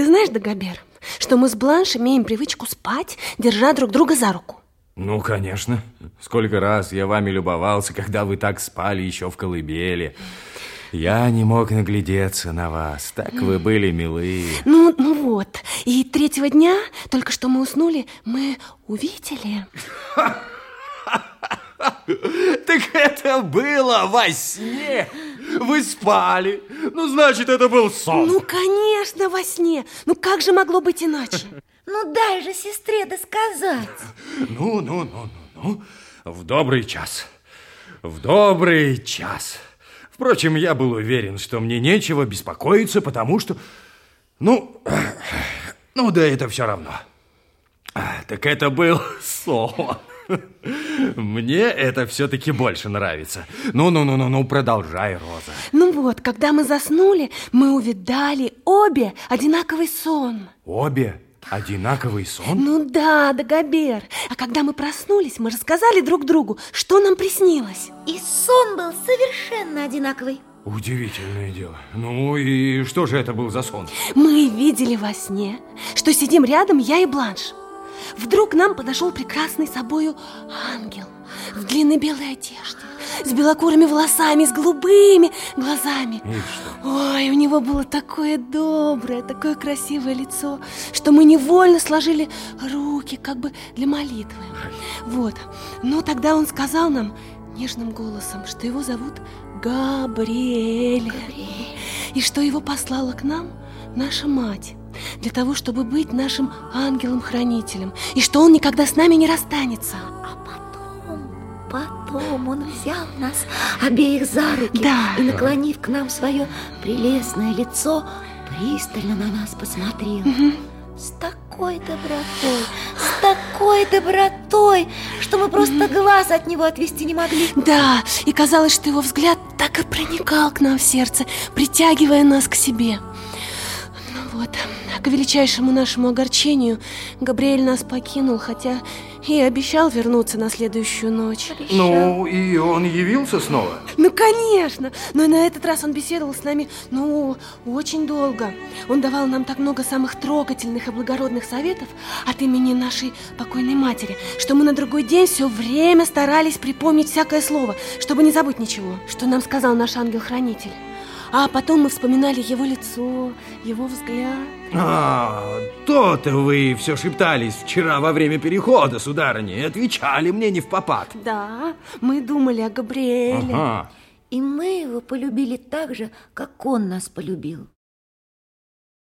Ты знаешь, Дагобер, что мы с Бланш имеем привычку спать, держа друг друга за руку? Ну, конечно. Сколько раз я вами любовался, когда вы так спали еще в колыбели. Я не мог наглядеться на вас. Так вы были милы. Ну, ну вот. И третьего дня, только что мы уснули, мы увидели... Так это было во сне. Вы спали. Ну, значит, это был сон. Ну, конечно, во сне. Ну, как же могло быть иначе? Ну, дай же сестре досказать. Ну, ну, ну, ну, ну. В добрый час. В добрый час. Впрочем, я был уверен, что мне нечего беспокоиться, потому что... Ну, ну да это все равно. Так это был сон. Мне это все-таки больше нравится. Ну-ну-ну-ну, продолжай, Роза. Ну вот, когда мы заснули, мы увидали обе одинаковый сон. Обе? Одинаковый сон? Ну да, Дагобер. А когда мы проснулись, мы рассказали друг другу, что нам приснилось. И сон был совершенно одинаковый. Удивительное дело. Ну и что же это был за сон? Мы видели во сне, что сидим рядом я и Бланш. Вдруг к нам подошел прекрасный собою ангел в длинной белой одежде, с белокурыми волосами, с голубыми глазами. Ой, у него было такое доброе, такое красивое лицо, что мы невольно сложили руки, как бы для молитвы. Вот. Но тогда он сказал нам нежным голосом, что его зовут Габриэль. Габриэль. И что его послала к нам наша мать для того, чтобы быть нашим ангелом-хранителем, и что он никогда с нами не расстанется. А потом, потом он взял нас обеих за руки да. и, наклонив к нам свое прелестное лицо, пристально на нас посмотрел. Угу. С такой добротой, с такой добротой, что мы просто глаз от него отвести не могли. Да, и казалось, что его взгляд так и проникал к нам в сердце, притягивая нас к себе. Ну вот, к величайшему нашему огорчению Габриэль нас покинул, хотя и обещал вернуться на следующую ночь. Обещал. Ну, и он явился снова? Ну, конечно! Но на этот раз он беседовал с нами, ну, очень долго. Он давал нам так много самых трогательных и благородных советов от имени нашей покойной матери, что мы на другой день все время старались припомнить всякое слово, чтобы не забыть ничего, что нам сказал наш ангел-хранитель. А потом мы вспоминали его лицо, его взгляд. А, то-то вы все шептались вчера во время перехода, сударыня, и отвечали мне не в попад. Да, мы думали о Габриэле. Ага. И мы его полюбили так же, как он нас полюбил.